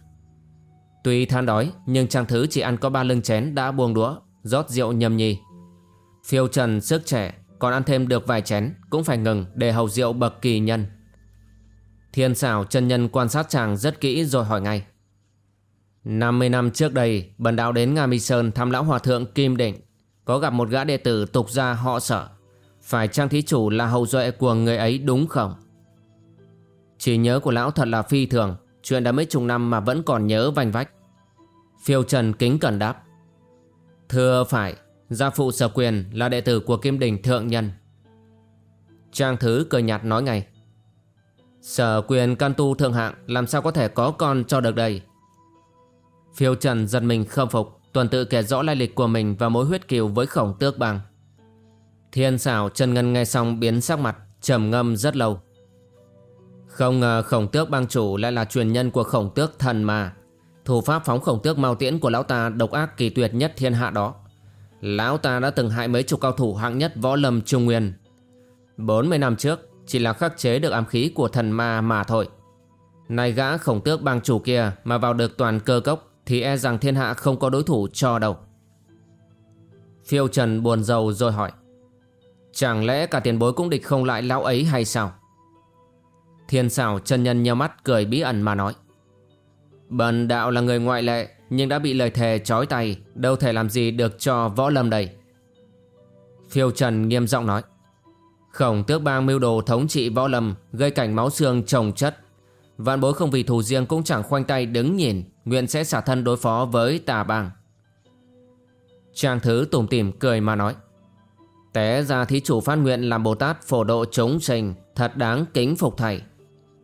Tuy than đói nhưng Trang Thứ chỉ ăn có ba lưng chén đã buông đũa, rót rượu nhầm nhì. Phiêu Trần sức trẻ, còn ăn thêm được vài chén cũng phải ngừng để hầu rượu bậc kỳ nhân. Thiên xảo chân nhân quan sát chàng rất kỹ rồi hỏi ngay. 50 năm trước đây, bần đạo đến Nga Mi Sơn thăm lão hòa thượng Kim Định, có gặp một gã đệ tử tục gia họ sợ. Phải trang thí chủ là hậu duệ của người ấy đúng không? Chỉ nhớ của lão thật là phi thường, chuyện đã mấy chục năm mà vẫn còn nhớ vành vách. Phiêu Trần kính cẩn đáp. Thưa phải, gia phụ sở quyền là đệ tử của Kim Đình Thượng Nhân. Trang Thứ cười nhạt nói ngay. Sở quyền can tu thượng hạng làm sao có thể có con cho được đây? Phiêu Trần giật mình khâm phục, tuần tự kể rõ lai lịch của mình và mối huyết kiều với khổng tước bằng. Thiên xảo Trần Ngân nghe xong biến sắc mặt, trầm ngâm rất lâu. Không ngờ khổng tước bang chủ lại là truyền nhân của khổng tước thần mà. Thủ pháp phóng khổng tước mau tiễn của lão ta độc ác kỳ tuyệt nhất thiên hạ đó. Lão ta đã từng hại mấy chục cao thủ hạng nhất võ lâm trung nguyên. 40 năm trước, chỉ là khắc chế được ám khí của thần ma mà thôi. nay gã khổng tước bang chủ kia mà vào được toàn cơ cốc thì e rằng thiên hạ không có đối thủ cho đâu. Phiêu Trần buồn rầu rồi hỏi. Chẳng lẽ cả tiền bối cũng địch không lại lão ấy hay sao? Thiên xảo chân nhân nheo mắt cười bí ẩn mà nói. Bần đạo là người ngoại lệ nhưng đã bị lời thề trói tay, đâu thể làm gì được cho võ lâm đây. Phiêu Trần nghiêm giọng nói. Khổng tước bang mưu đồ thống trị võ lâm, gây cảnh máu xương trồng chất. Vạn bối không vì thù riêng cũng chẳng khoanh tay đứng nhìn, nguyện sẽ xả thân đối phó với tà bang. Trang thứ tủm tỉm cười mà nói. Té ra thí chủ phát nguyện làm Bồ Tát phổ độ chúng sinh, thật đáng kính phục thầy.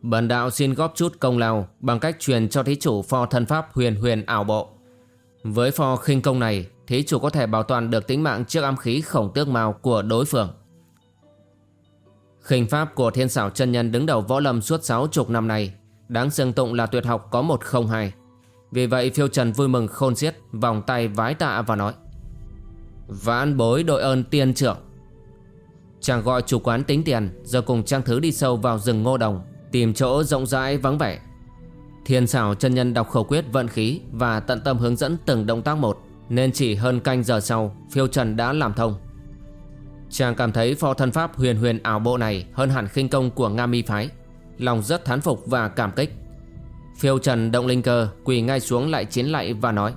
Bần đạo xin góp chút công lao bằng cách truyền cho thí chủ pho thân pháp huyền huyền ảo bộ. Với pho khinh công này, thí chủ có thể bảo toàn được tính mạng trước ám khí khổng tước mao của đối phương. Khinh pháp của thiên xảo chân nhân đứng đầu võ lâm suốt sáu chục năm nay, đáng xưng tụng là tuyệt học có một không hai. Vì vậy phiêu trần vui mừng khôn xiết, vòng tay vái tạ và nói Vãn bối đội ơn tiên trưởng. Chàng gọi chủ quán tính tiền, giờ cùng trang thứ đi sâu vào rừng ngô đồng, tìm chỗ rộng rãi vắng vẻ. Thiên xảo chân nhân đọc khẩu quyết vận khí và tận tâm hướng dẫn từng động tác một, nên chỉ hơn canh giờ sau, phiêu trần đã làm thông. Chàng cảm thấy phò thân pháp huyền huyền ảo bộ này hơn hẳn khinh công của Nga mi phái. Lòng rất thán phục và cảm kích. Phiêu trần động linh cơ quỳ ngay xuống lại chiến lại và nói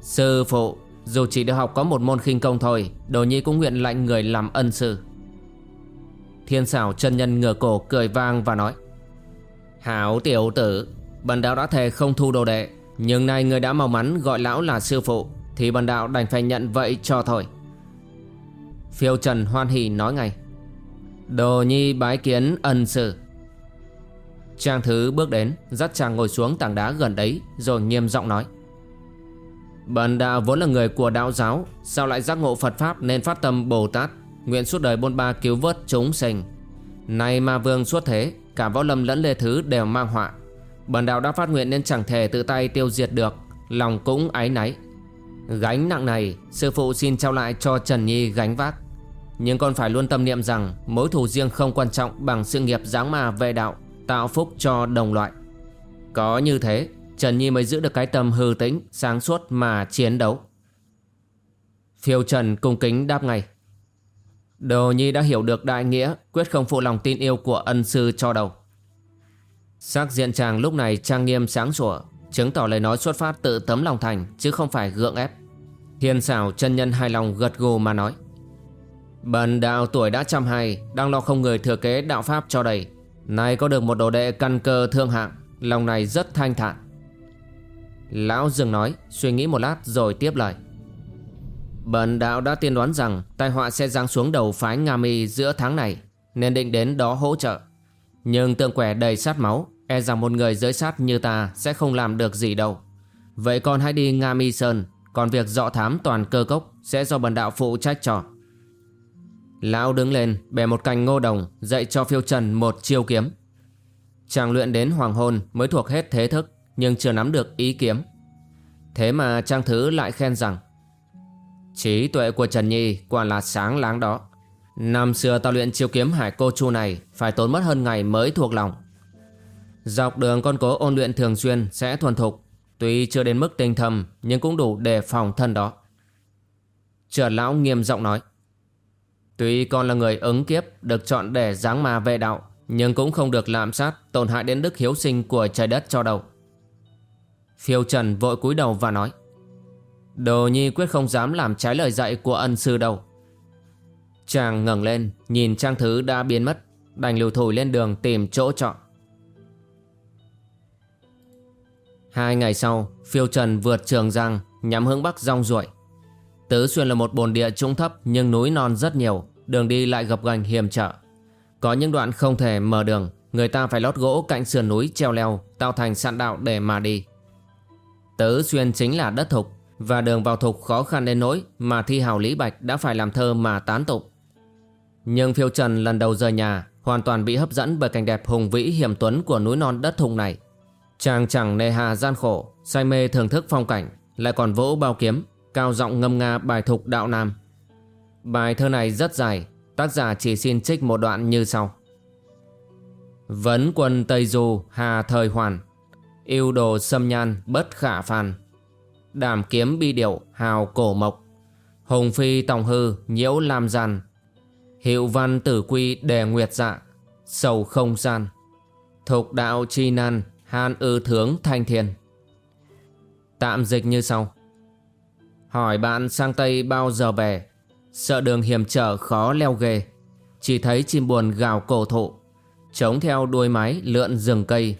Sư phụ, dù chỉ được học có một môn khinh công thôi, đồ nhi cũng nguyện lạnh người làm ân sư. Thiên xảo chân nhân ngửa cổ cười vang và nói Hảo tiểu tử, bần đạo đã thề không thu đồ đệ, nhưng nay người đã mau mắn gọi lão là sư phụ, thì bần đạo đành phải nhận vậy cho thôi. Phiêu Trần hoan hỉ nói ngay Đồ nhi bái kiến ân sư Trang thứ bước đến Dắt chàng ngồi xuống tảng đá gần đấy Rồi nghiêm giọng nói Bần đạo vốn là người của đạo giáo Sao lại giác ngộ Phật Pháp nên phát tâm Bồ Tát Nguyện suốt đời bôn ba cứu vớt chúng sinh Nay ma vương suốt thế Cả võ lâm lẫn lê thứ đều mang họa Bần đạo đã phát nguyện nên chẳng thể tự tay tiêu diệt được Lòng cũng áy náy Gánh nặng này Sư phụ xin trao lại cho Trần Nhi gánh vác nhưng con phải luôn tâm niệm rằng mối thù riêng không quan trọng bằng sự nghiệp giáng mà về đạo, tạo phúc cho đồng loại. Có như thế, Trần Nhi mới giữ được cái tâm hư tĩnh, sáng suốt mà chiến đấu. Phiêu Trần cung kính đáp ngay. Đồ Nhi đã hiểu được đại nghĩa, quyết không phụ lòng tin yêu của ân sư cho đầu. Sắc diện chàng lúc này trang nghiêm sáng sủa, chứng tỏ lời nói xuất phát tự tấm lòng thành chứ không phải gượng ép. Thiên xảo chân nhân hài lòng gật gù mà nói. Bần đạo tuổi đã trăm hai Đang lo không người thừa kế đạo pháp cho đầy Nay có được một đồ đệ căn cơ thương hạng Lòng này rất thanh thản Lão dừng nói Suy nghĩ một lát rồi tiếp lời Bần đạo đã tiên đoán rằng Tai họa sẽ giáng xuống đầu phái Nga Mi giữa tháng này, Nên định đến đó hỗ trợ. Nhưng tượng quẻ đầy sát máu E rằng một người giới sát như ta Sẽ không làm được gì đâu. Vậy con hãy đi Nga Mi Sơn, Còn việc dọ thám toàn cơ cốc Sẽ do bần đạo phụ trách cho. Lão đứng lên, bẻ một cành ngô đồng, Dạy cho phiêu trần một chiêu kiếm. Chàng luyện đến hoàng hôn Mới thuộc hết thế thức, Nhưng chưa nắm được ý kiếm. Thế mà Trang Thứ lại khen rằng Trí tuệ của Trần Nhi quả là sáng láng đó. Năm xưa tao luyện chiêu kiếm hải cô chu này Phải tốn mất hơn ngày mới thuộc lòng. Dọc đường con cố ôn luyện thường xuyên sẽ thuần thục, Tuy chưa đến mức tinh thầm Nhưng cũng đủ để phòng thân đó. Chợt lão nghiêm giọng nói, Tuy con là người ứng kiếp, được chọn để giáng ma vệ đạo, Nhưng cũng không được lạm sát, tổn hại đến đức hiếu sinh của trời đất cho đâu. Phiêu Trần vội cúi đầu và nói Đồ nhi quyết không dám làm trái lời dạy của ân sư đâu Chàng ngẩng lên nhìn trang thứ đã biến mất Đành lưu thủi lên đường tìm chỗ trọ Hai ngày sau Phiêu Trần vượt trường giang Nhắm hướng bắc rong ruổi Tứ Xuyên là một bồn địa trũng thấp nhưng núi non rất nhiều, đường đi lại gập gành hiểm trở. Có những đoạn không thể mở đường, người ta phải lót gỗ cạnh sườn núi treo leo, tạo thành sạn đạo để mà đi. Tứ Xuyên chính là đất thục, và đường vào thục khó khăn đến nỗi mà thi hào Lý Bạch đã phải làm thơ mà tán tụng. Nhưng phiêu trần lần đầu rời nhà hoàn toàn bị hấp dẫn bởi cảnh đẹp hùng vĩ hiểm tuấn của núi non đất thùng này. Chàng chẳng nề hà gian khổ, say mê thưởng thức phong cảnh, lại còn vỗ bao kiếm, cao giọng ngâm nga bài thục đạo nam. Bài thơ này rất dài, tác giả chỉ xin trích một đoạn như sau. Vấn quân Tây Du hà thời hoàn, yêu đồ xâm nhan bất khả phàn đàm kiếm bi điệu hào cổ mộc, hùng phi tòng hư nhiễu lam gian. Hiệu văn tử quy đề nguyệt dạ, sầu không gian. Thục đạo chi nan, han ư thướng thanh thiên. Tạm dịch như sau. Hỏi bạn sang Tây bao giờ về Sợ đường hiểm trở khó leo ghê Chỉ thấy chim buồn gào cổ thụ Chống theo đuôi mái lượn rừng cây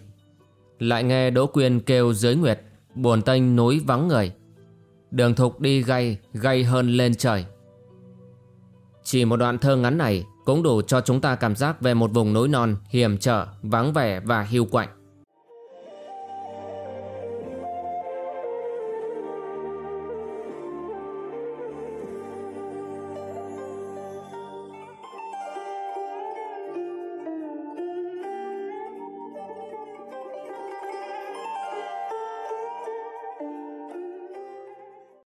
Lại nghe Đỗ Quyên kêu dưới nguyệt Buồn tênh núi vắng người Đường thục đi gay Gay hơn lên trời Chỉ một đoạn thơ ngắn này cũng đủ cho chúng ta cảm giác về một vùng núi non hiểm trở, vắng vẻ và hiu quạnh.